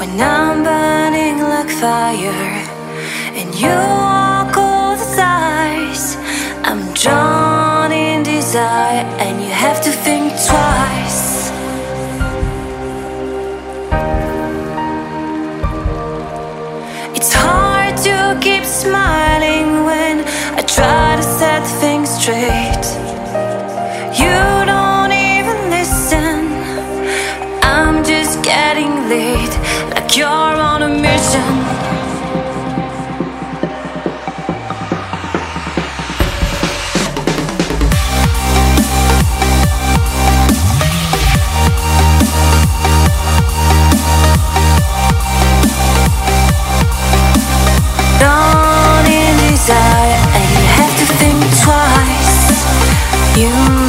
when I'm burning like fire and you walk all the thighs. I'm drawn in desire, and you have to think twice. Like you're on a mission. Drawn in desire, and you have to think twice. You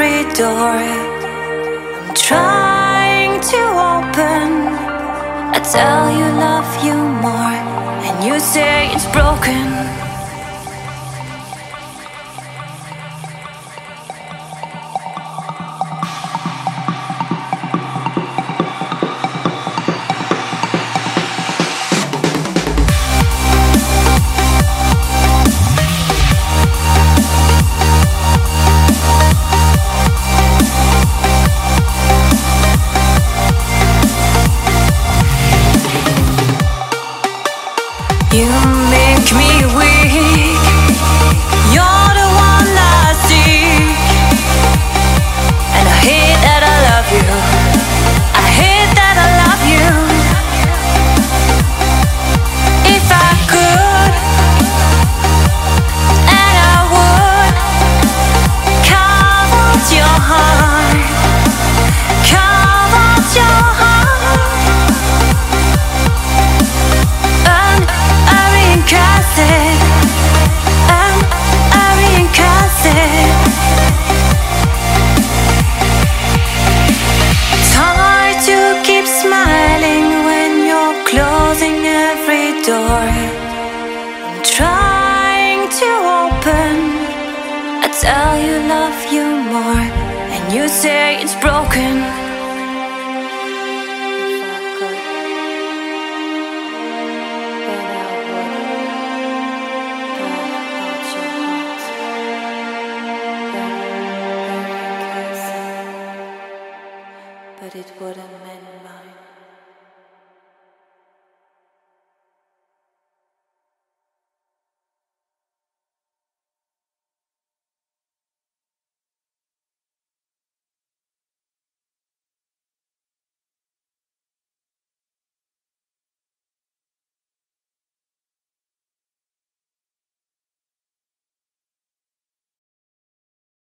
every door. I'm trying to open. I tell you love you more, and you say it's broken. Door. I'm trying to open. I tell you love you more. And you say it's broken